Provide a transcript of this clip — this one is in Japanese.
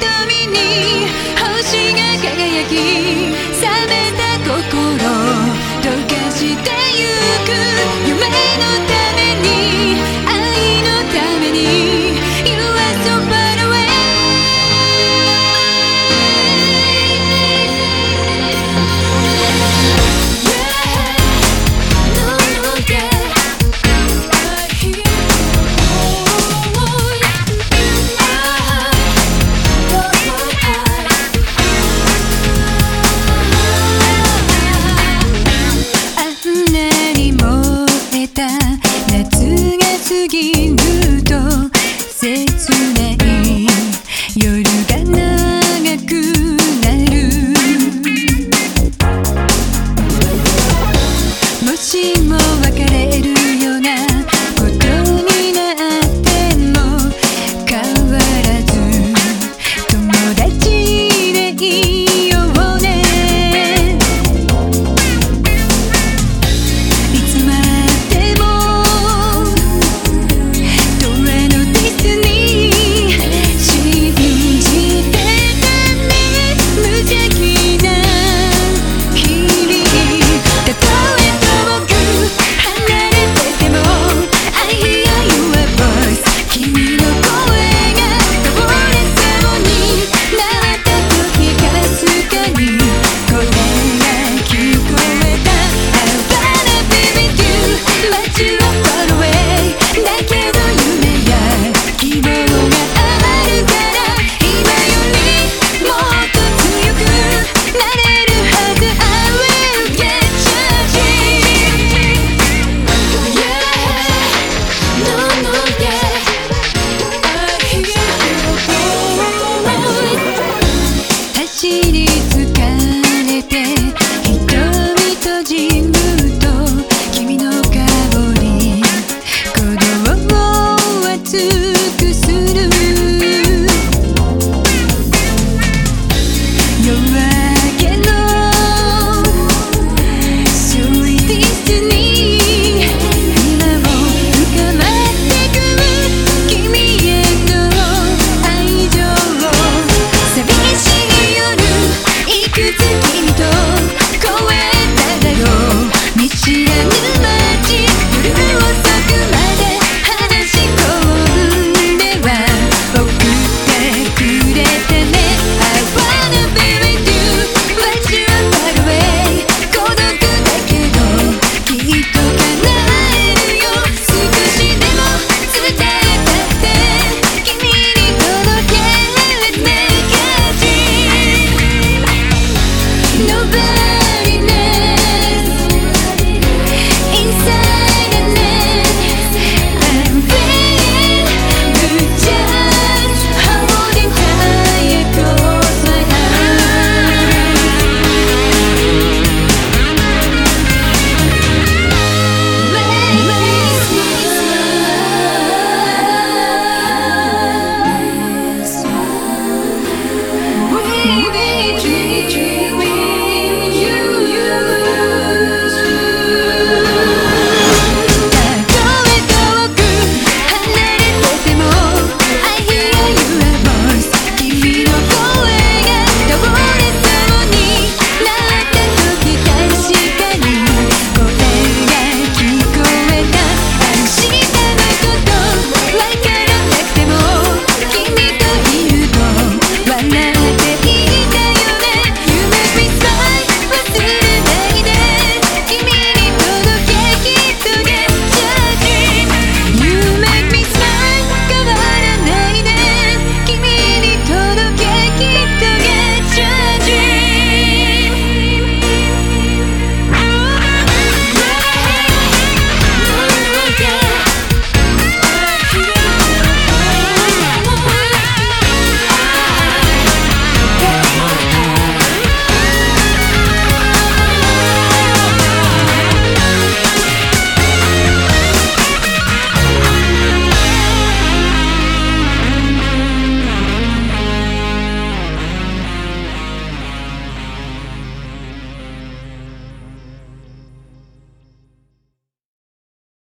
瞳にぎると切ない夜が長くなるもしも別れる。